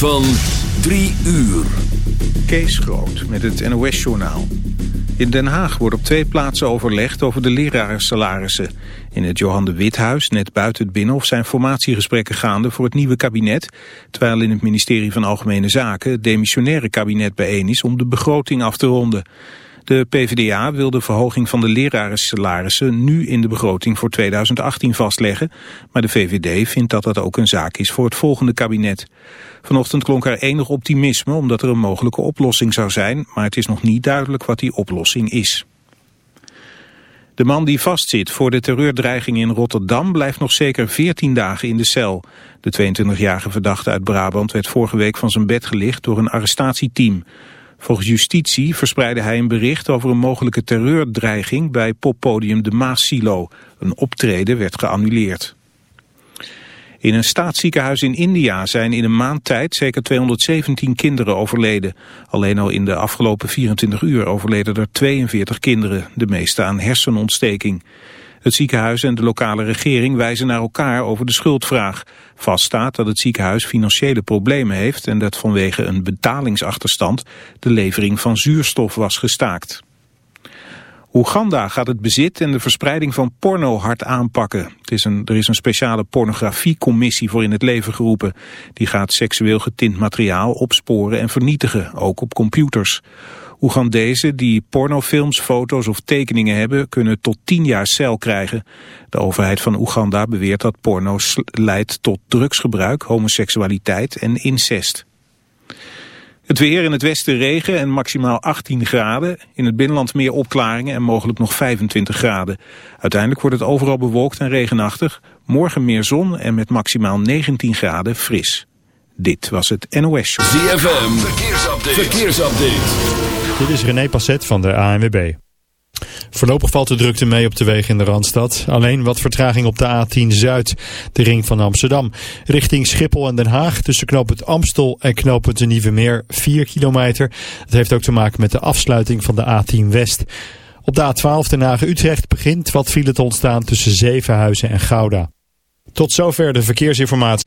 van 3 uur. Kees Groot met het NOS-journaal. In Den Haag wordt op twee plaatsen overlegd over de lerarensalarissen. In het Johan de Withuis, net buiten het Binnenhof, zijn formatiegesprekken gaande voor het nieuwe kabinet. Terwijl in het ministerie van Algemene Zaken het demissionaire kabinet bijeen is om de begroting af te ronden. De PvdA wil de verhoging van de lerarensalarissen nu in de begroting voor 2018 vastleggen. Maar de VVD vindt dat dat ook een zaak is voor het volgende kabinet. Vanochtend klonk er enig optimisme omdat er een mogelijke oplossing zou zijn. Maar het is nog niet duidelijk wat die oplossing is. De man die vastzit voor de terreurdreiging in Rotterdam blijft nog zeker 14 dagen in de cel. De 22-jarige verdachte uit Brabant werd vorige week van zijn bed gelicht door een arrestatieteam. Volgens justitie verspreidde hij een bericht over een mogelijke terreurdreiging bij poppodium De Maas-Silo. Een optreden werd geannuleerd. In een staatsziekenhuis in India zijn in een maand tijd zeker 217 kinderen overleden. Alleen al in de afgelopen 24 uur overleden er 42 kinderen, de meeste aan hersenontsteking. Het ziekenhuis en de lokale regering wijzen naar elkaar over de schuldvraag. Vaststaat dat het ziekenhuis financiële problemen heeft en dat vanwege een betalingsachterstand de levering van zuurstof was gestaakt. Oeganda gaat het bezit en de verspreiding van porno hard aanpakken. Het is een, er is een speciale pornografiecommissie voor in het leven geroepen. Die gaat seksueel getint materiaal opsporen en vernietigen, ook op computers. Oegandezen die pornofilms, foto's of tekeningen hebben... kunnen tot 10 jaar cel krijgen. De overheid van Oeganda beweert dat porno leidt tot drugsgebruik, homoseksualiteit en incest. Het weer in het westen regen en maximaal 18 graden. In het binnenland meer opklaringen en mogelijk nog 25 graden. Uiteindelijk wordt het overal bewolkt en regenachtig. Morgen meer zon en met maximaal 19 graden fris. Dit was het NOS ZFM, verkeersupdate. verkeersupdate. Dit is René Passet van de ANWB. Voorlopig valt de drukte mee op de wegen in de Randstad. Alleen wat vertraging op de A10 Zuid, de ring van Amsterdam. Richting Schiphol en Den Haag tussen knooppunt Amstel en knooppunt de Nieuwe Meer 4 kilometer. Dat heeft ook te maken met de afsluiting van de A10 West. Op de A12 Den Haag-Utrecht begint wat file te ontstaan tussen Zevenhuizen en Gouda. Tot zover de verkeersinformatie.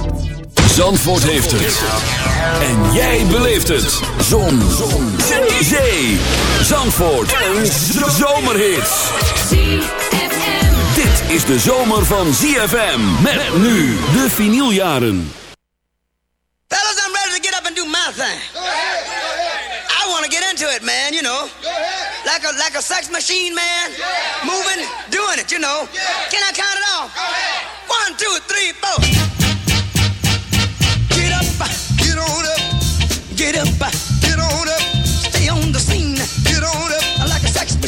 Zandvoort heeft het. En jij beleeft het. Zon. Zon. Zee. Zee. Zandvoort. Een zomerhit. Dit is de zomer van ZFM. Met nu de vinyljaren. Fellas, I'm ready to get up and do my thing. I want to get into it, man, you know. Like a like a sex machine, man. Moving, doing it, you know. Can I count it off? One, two, three, four.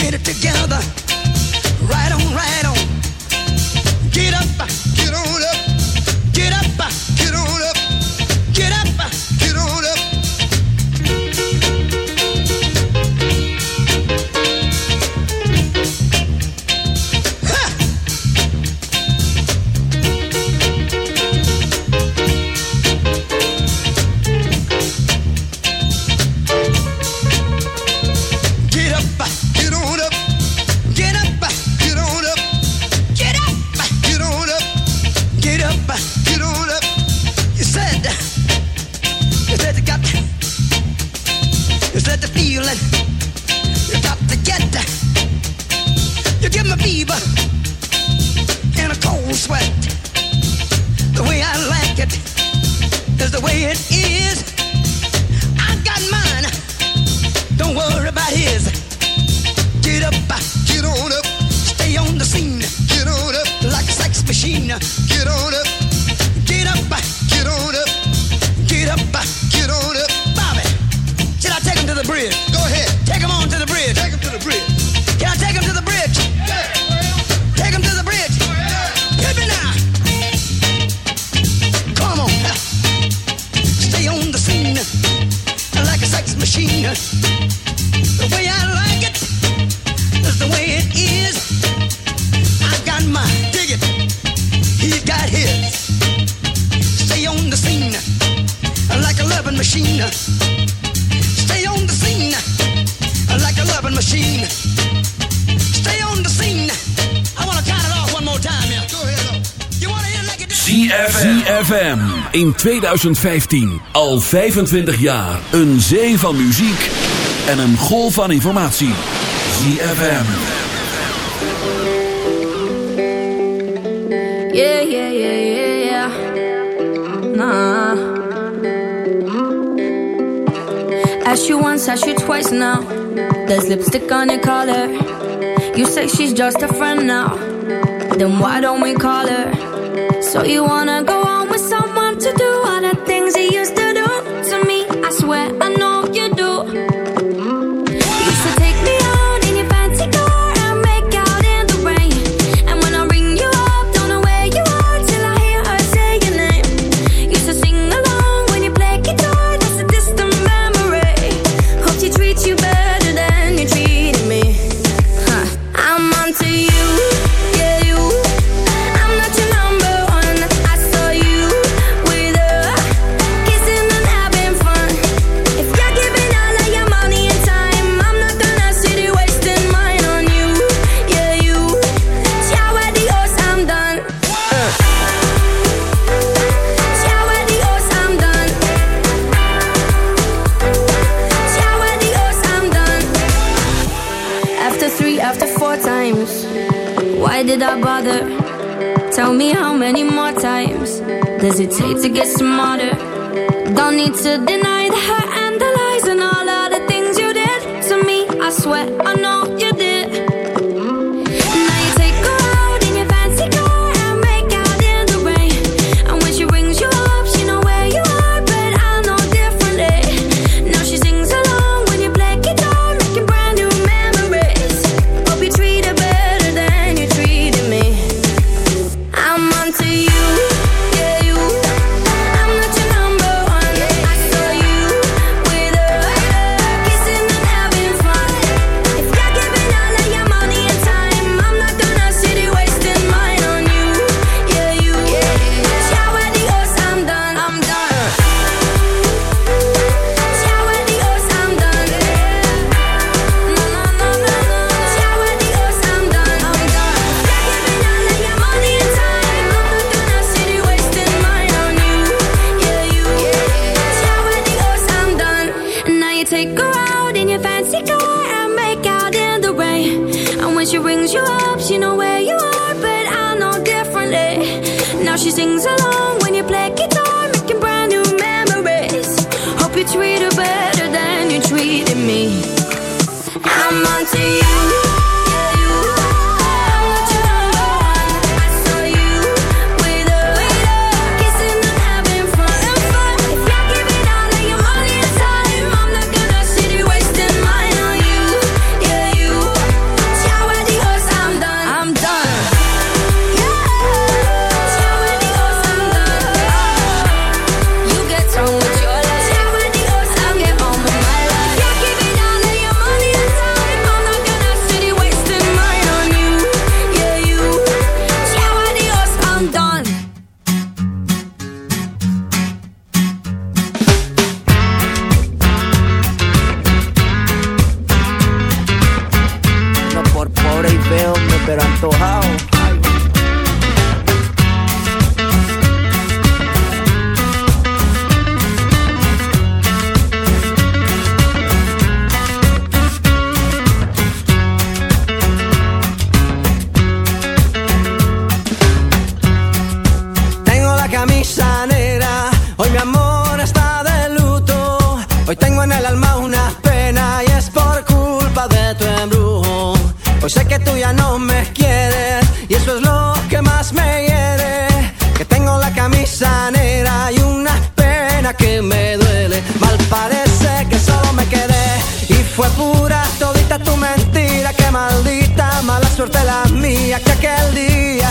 get it together. Right on, right on. Get up. in 2015. Al 25 jaar. Een zee van muziek en een golf van informatie. ZFM. Yeah, yeah, yeah, yeah, yeah. Nah. Asked you once, asked you twice now. There's lipstick on your collar. You say she's just a friend now. Then why don't we call her? So you wanna go que me duele. Mal parece que solo me quedé y fue pura todita tu mentira. Que maldita mala suerte la mía que aquel día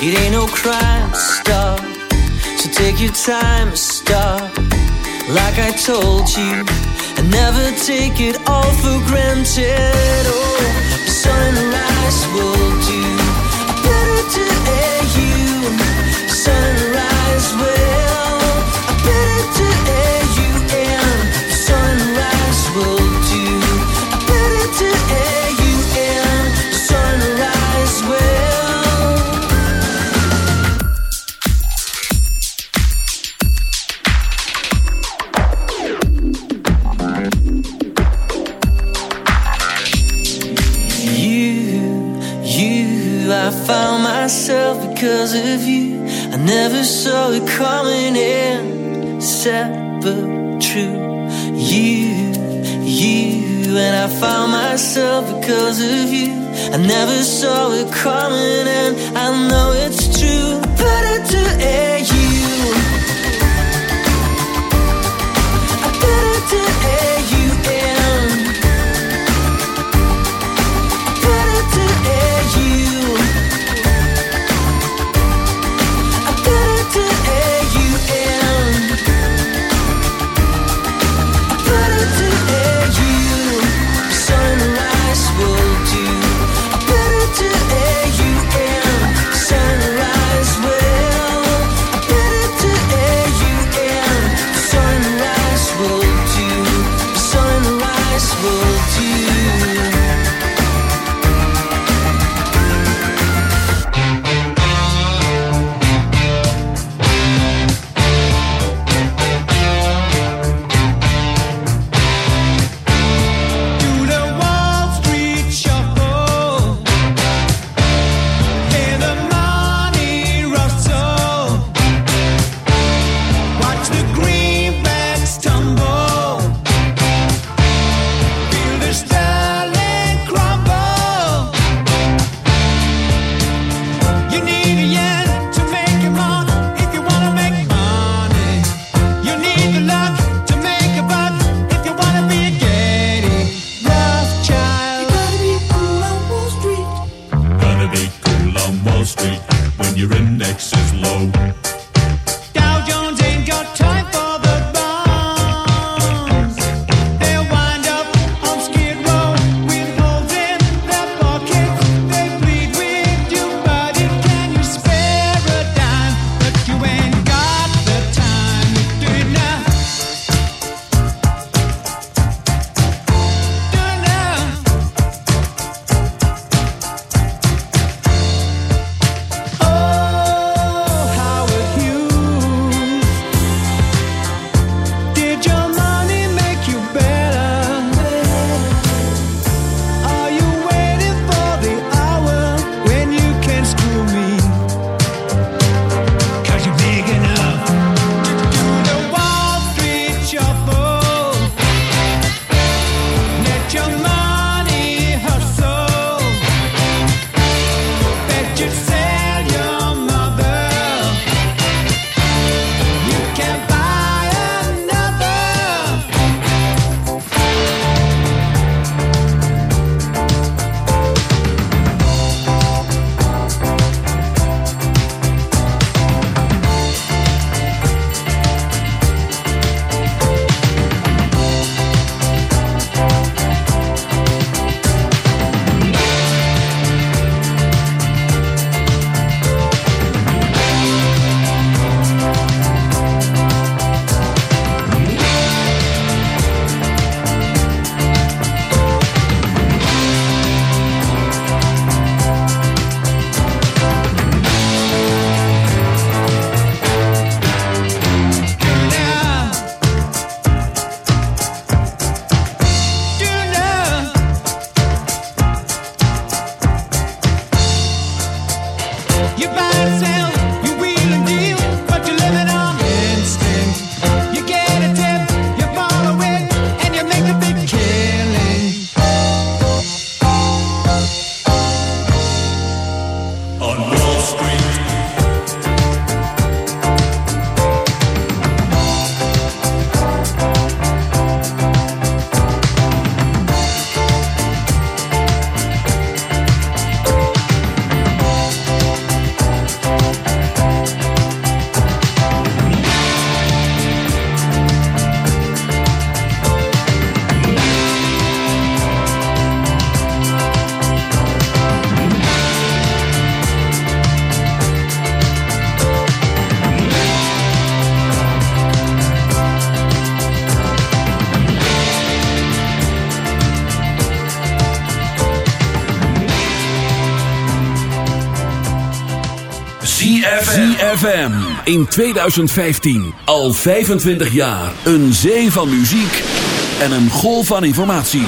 It ain't no crime to stop, so take your time to stop. Like I told you, I never take it all for granted. ZFM in 2015 al 25 jaar een zee van muziek en een golf van informatie.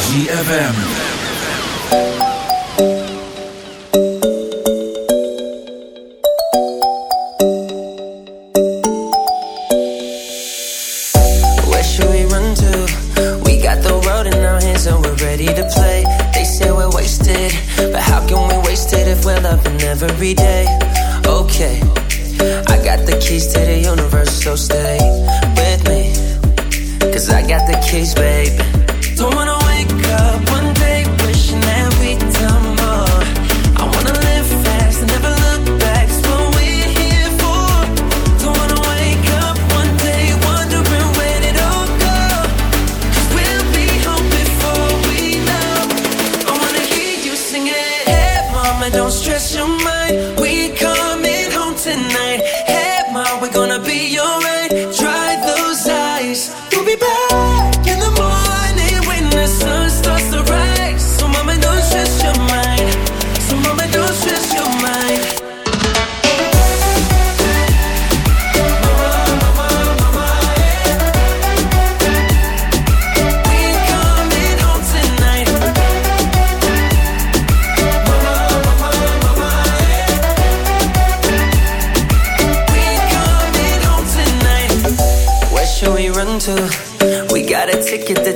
ZFM. Where should we run to? We got the road in our hands and we're ready to play. They say we're wasted, but how can we waste it if we're loving every day? okay. I got the keys to the universe, so stay with me. Cause I got the keys, baby. Don't wanna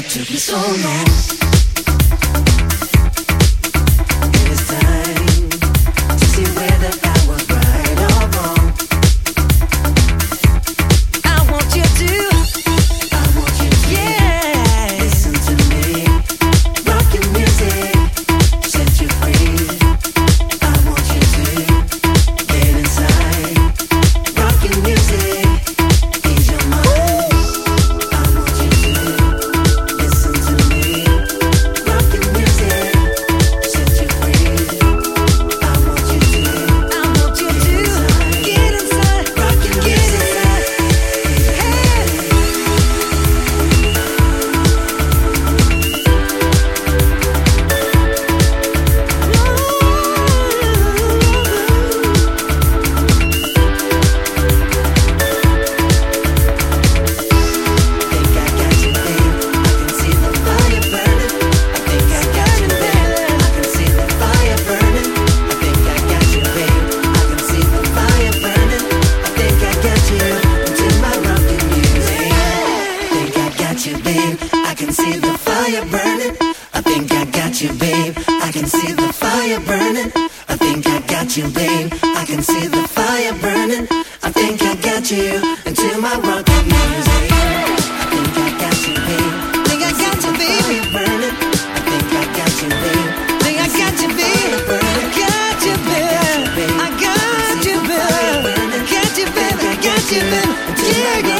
want took be so long. llega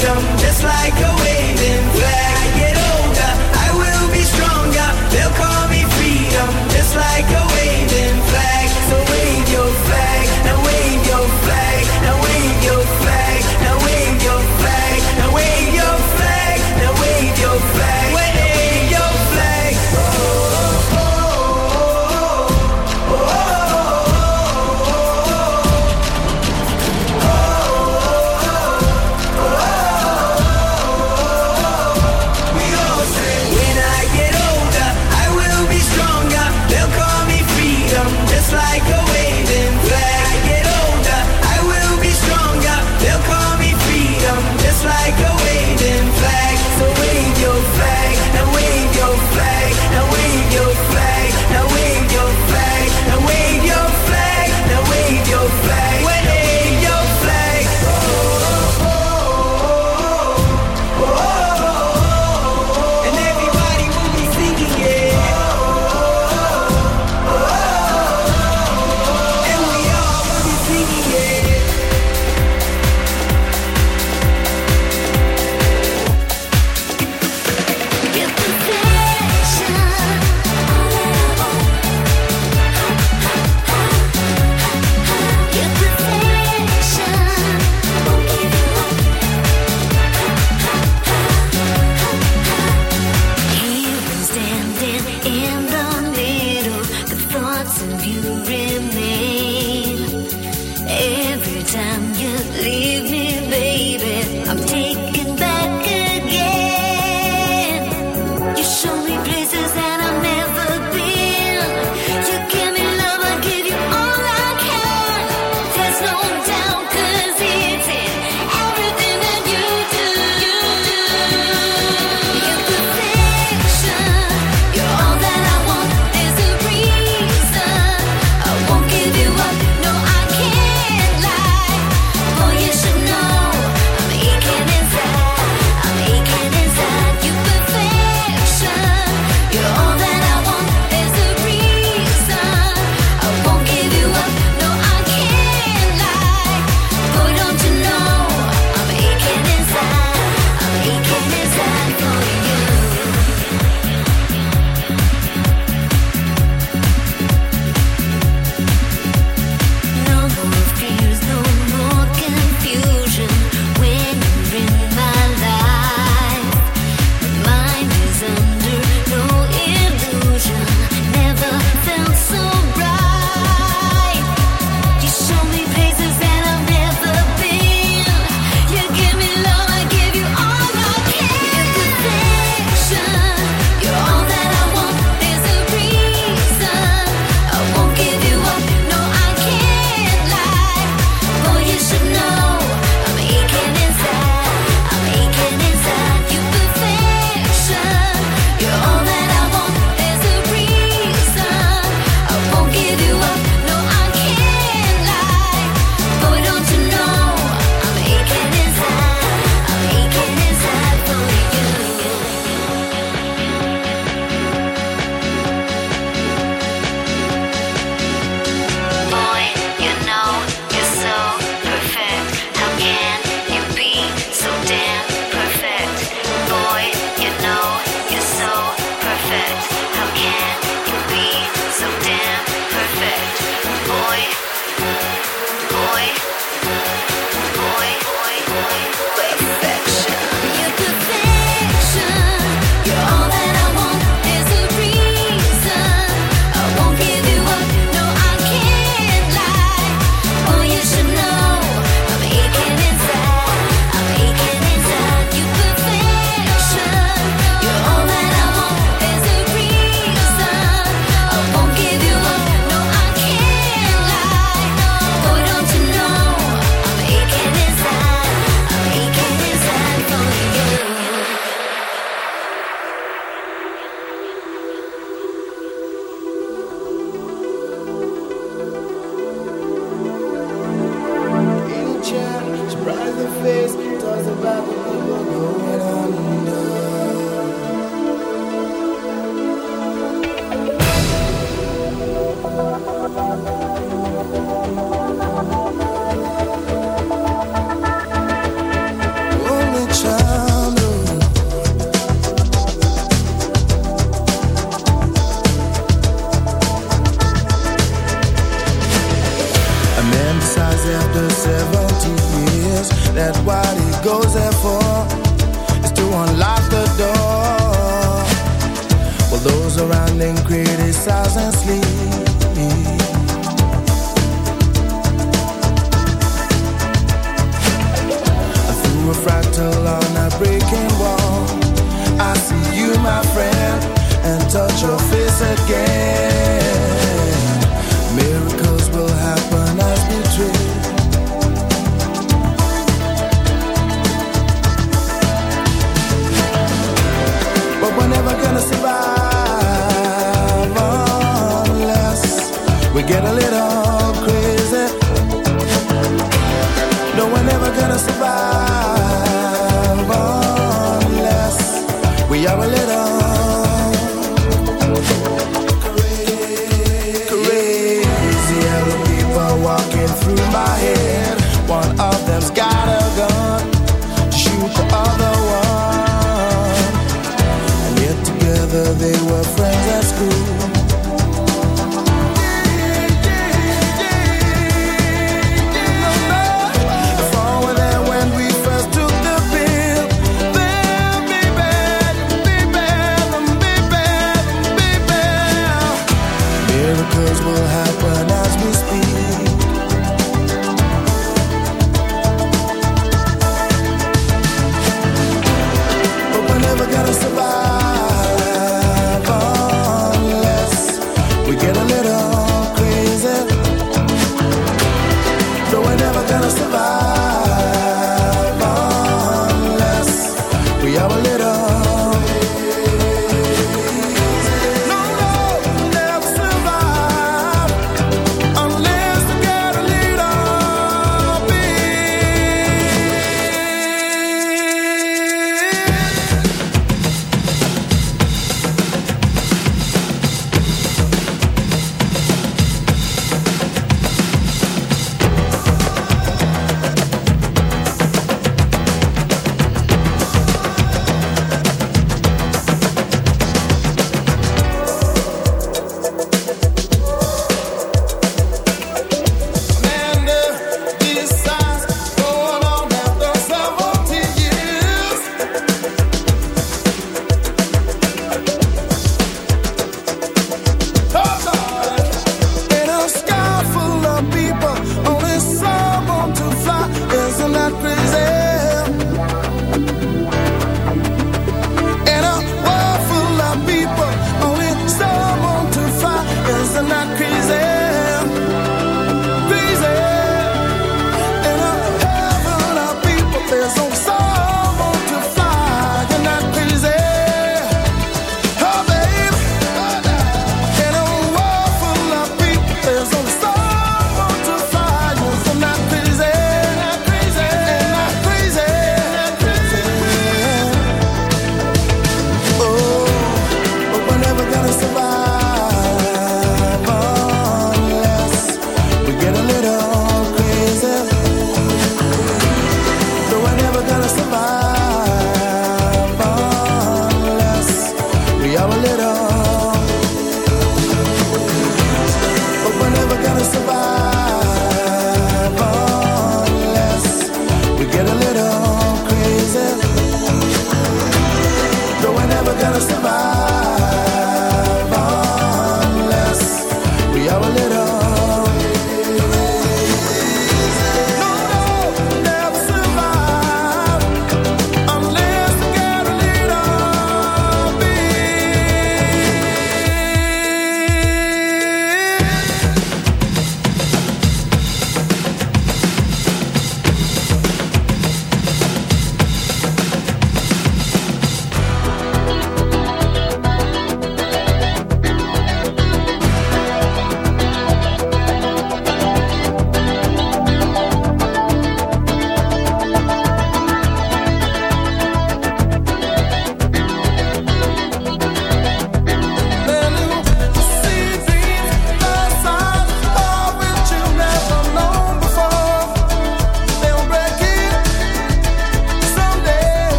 freedom, just like a waving flag. I get older, I will be stronger. They'll call me freedom, just like a waving. A man decides after 70 years that what he goes there for is to unlock the door. While those around him criticize and sleep. Through a fractal on a breaking wall, I see you, my friend, and touch your face again.